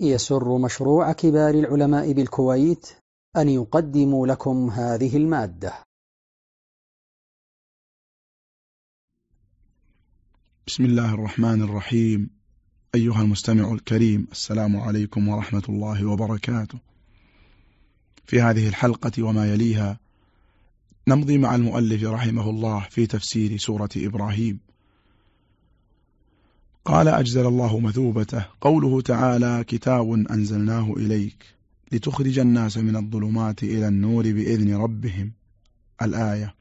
يسر مشروع كبار العلماء بالكويت أن يقدم لكم هذه المادة. بسم الله الرحمن الرحيم. أيها المستمع الكريم السلام عليكم ورحمة الله وبركاته. في هذه الحلقة وما يليها نمضي مع المؤلف رحمه الله في تفسير سورة إبراهيم. قال أجزل الله مثوبته. قوله تعالى كتاب أنزلناه إليك لتخرج الناس من الظلمات إلى النور بإذن ربهم. الآية.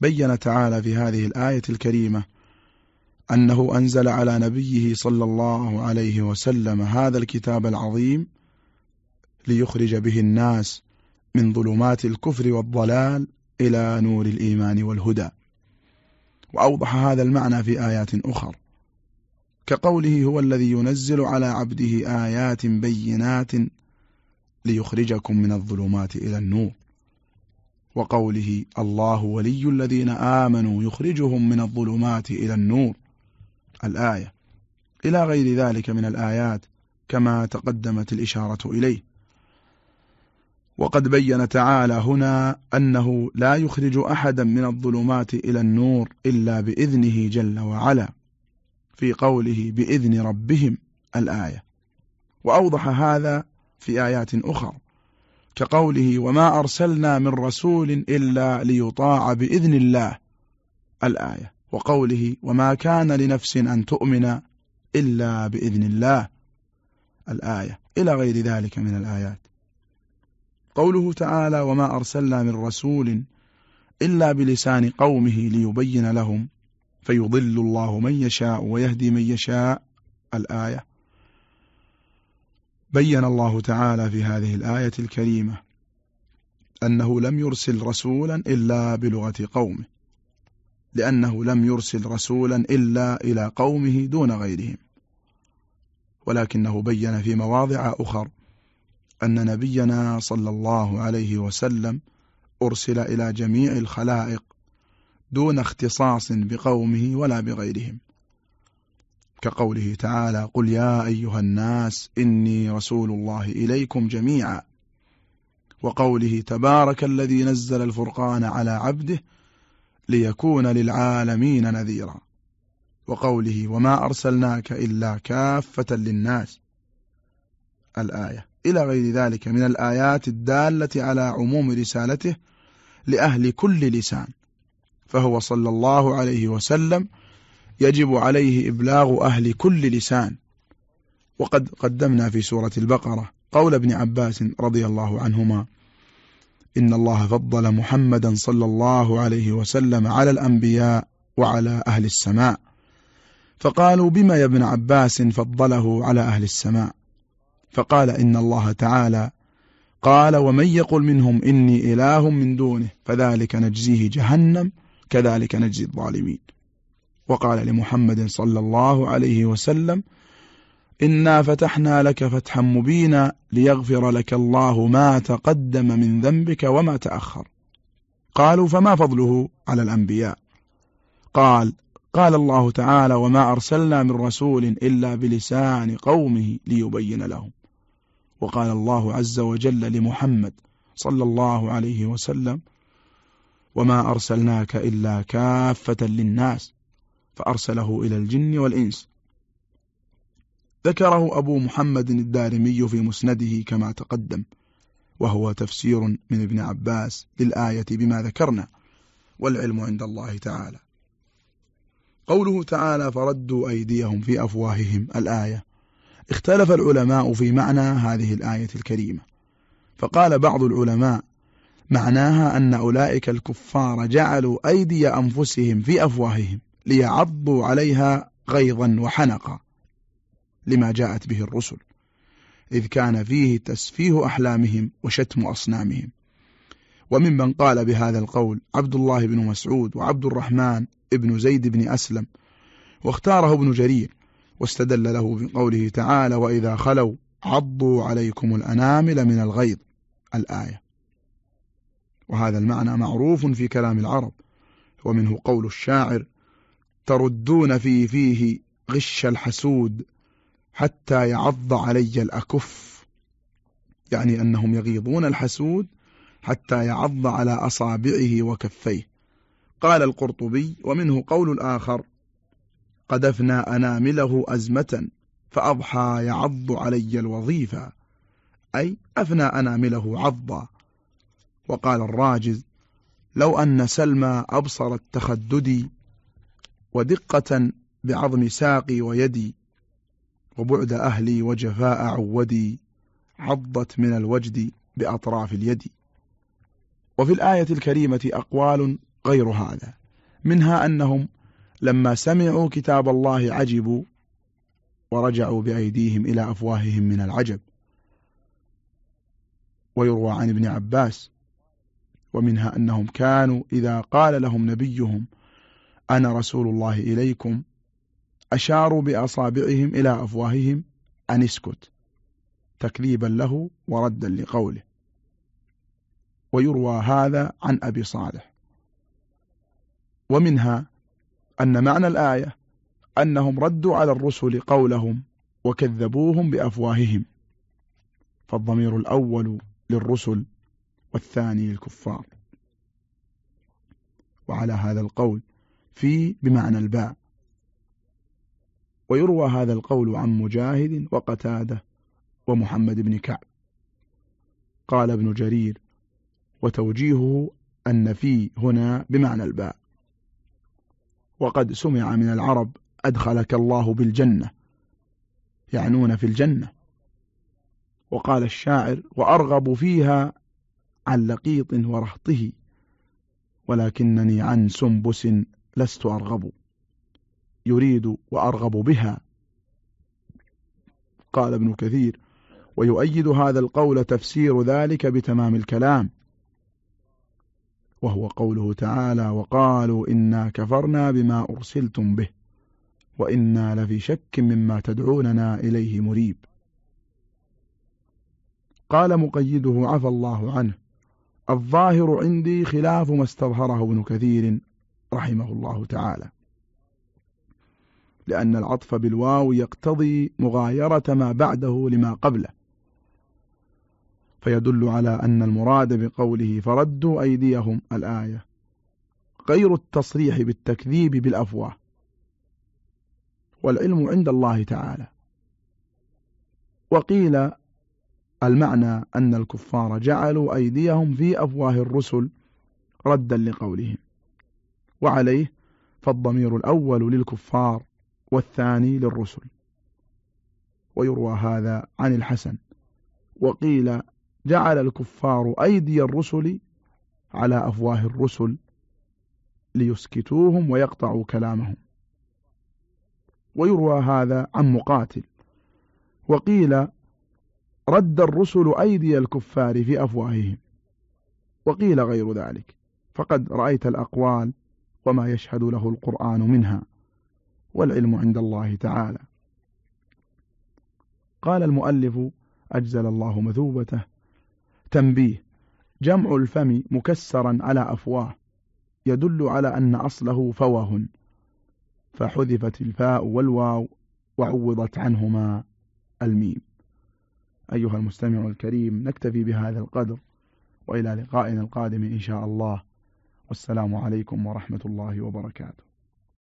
بين تعالى في هذه الآية الكريمة أنه أنزل على نبيه صلى الله عليه وسلم هذا الكتاب العظيم ليخرج به الناس من ظلمات الكفر والضلال إلى نور الإيمان والهدى. وأوضح هذا المعنى في آيات أخر كقوله هو الذي ينزل على عبده آيات بينات ليخرجكم من الظلمات إلى النور. وقوله الله ولي الذين آمنوا يخرجهم من الظلمات إلى النور. الآية إلى غير ذلك من الآيات كما تقدمت الإشارة إليه. وقد بين تعالى هنا أنه لا يخرج أحدا من الظلمات إلى النور إلا بإذنه جل وعلا. في قوله بإذن ربهم الآية. وأوضح هذا في آيات أخرى كقوله وما أرسلنا من رسول إلا ليطاع بإذن الله الآية. وقوله وما كان لنفس أن تؤمن إلا بإذن الله الآية. إلى غير ذلك من الآيات. قوله تعالى وما أرسلنا من رسول إلا بلسان قومه ليبين لهم فيضل الله من يشاء ويهدي من يشاء الآية. بين الله تعالى في هذه الآية الكريمة أنه لم يرسل رسولا إلا بلغة قومه لأنه لم يرسل رسولا إلا إلى قومه دون غيرهم. ولكنه بين في مواضع أخر أن نبينا صلى الله عليه وسلم أرسل إلى جميع الخلائق دون اختصاص بقومه ولا بغيرهم. كقوله تعالى قل يا أيها الناس إني رسول الله إليكم جميعا. وقوله تبارك الذي نزل الفرقان على عبده ليكون للعالمين نذيرا. وقوله وما أرسلناك إلا كافة للناس. الآية. إلى غير ذلك من الآيات الدالة على عموم رسالته لأهل كل لسان. فهو صلى الله عليه وسلم يجب عليه إبلاغ أهل كل لسان. وقد قدمنا في سورة البقرة قول ابن عباس رضي الله عنهما إن الله فضل محمدا صلى الله عليه وسلم على الأنبياء وعلى أهل السماء. فقالوا بما يا ابن عباس فضله على أهل السماء؟ فقال إن الله تعالى قال ومن يقل منهم إني إله من دونه فذلك نجزيه جهنم كذلك نجزي الظالمين. وقال لمحمد صلى الله عليه وسلم إنا فتحنا لك فتحا مبينا ليغفر لك الله ما تقدم من ذنبك وما تأخر. قالوا فما فضله على الأنبياء؟ قال قال الله تعالى وما أرسلنا من رسول إلا بلسان قومه ليبين لهم. وقال الله عز وجل لمحمد صلى الله عليه وسلم وما أرسلناك إلا كافة للناس فأرسله إلى الجن والإنس ذكره أبو محمد الدارمي في مسنده كما تقدم وهو تفسير من ابن عباس للآية بما ذكرنا والعلم عند الله تعالى قوله تعالى فردوا أيديهم في أفواههم الآية اختلف العلماء في معنى هذه الآية الكريمة فقال بعض العلماء معناها أن أولئك الكفار جعلوا أيدي أنفسهم في أفواههم ليعضوا عليها غيظا وحنقا لما جاءت به الرسل إذ كان فيه تسفيه أحلامهم وشتم أصنامهم. وممن قال بهذا القول عبد الله بن مسعود وعبد الرحمن ابن زيد بن أسلم واختاره ابن جرير واستدل له بقوله تعالى وإذا خلوا عضوا عليكم الأنامل من الغيظ. الآية. وهذا المعنى معروف في كلام العرب ومنه قول الشاعر تردون في فيه غش الحسود حتى يعض علي الأكف. يعني أنهم يغيظون الحسود حتى يعض على أصابعه وكفيه. قال القرطبي ومنه قول الآخر قد أفنى أنامله أزمة فأضحى يعض علي الوظيفة. أي أفنى أنامله عضا. وقال الراجز لو أن سلمى أبصرت تخددي ودقة بعظم ساقي ويدي وبعد أهلي وجفاء عودي عضت من الوجد بأطراف اليد. وفي الآية الكريمة أقوال غير هذا منها أنهم لما سمعوا كتاب الله عجبوا ورجعوا بأيديهم إلى أفواههم من العجب. ويروى عن ابن عباس ومنها أنهم كانوا إذا قال لهم نبيهم أنا رسول الله إليكم أشاروا بأصابعهم إلى أفواههم أن اسكت تكذيبا له وردا لقوله ويروى هذا عن أبي صالح ومنها أن معنى الآية أنهم ردوا على الرسل قولهم وكذبوهم بأفواههم فالضمير الأول للرسل والثاني للكفار. وعلى هذا القول في بمعنى الباء. ويروى هذا القول عن مجاهد وقتادة ومحمد بن كعب. قال ابن جرير وتوجيهه أن في هنا بمعنى الباء. وقد سمع من العرب أدخلك الله بالجنة. يعنون في الجنة. وقال الشاعر وأرغب فيها عن لقيط ورهطه ولكنني عن سنبس لست أرغب. يريد وأرغب بها. قال ابن كثير ويؤيد هذا القول تفسير ذلك بتمام الكلام. وهو قوله تعالى وقالوا إنا كفرنا بما أرسلتم به وإنا لفي شك مما تدعوننا إليه مريب. قال مقيده عفى الله عنه. الظاهر عندي خلاف ما استظهره ابن كثير رحمه الله تعالى. لأن العطف بالواو يقتضي مغايرة ما بعده لما قبله. فيدل على أن المراد بقوله فردوا أيديهم الآية. غير التصريح بالتكذيب بالأفواه. والعلم عند الله تعالى. وقيل المعنى أن الكفار جعلوا أيديهم في أفواه الرسل ردا لقولهم. وعليه فالضمير الأول للكفار والثاني للرسل. ويروى هذا عن الحسن. وقيل جعل الكفار أيدي الرسل على أفواه الرسل ليسكتوهم ويقطعوا كلامهم. ويروى هذا عن مقاتل. وقيل رد الرسل أيدي الكفار في أفواههم. وقيل غير ذلك. فقد رأيت الأقوال وما يشهد له القرآن منها. والعلم عند الله تعالى. قال المؤلف أجزل الله مثوبته. تنبيه جمع الفم مكسرا على أفواه. يدل على أن أصله فواه. فحذفت الفاء والواو وعوضت عنهما الميم. أيها المستمع الكريم نكتفي بهذا القدر وإلى لقائنا القادم إن شاء الله. والسلام عليكم ورحمة الله وبركاته.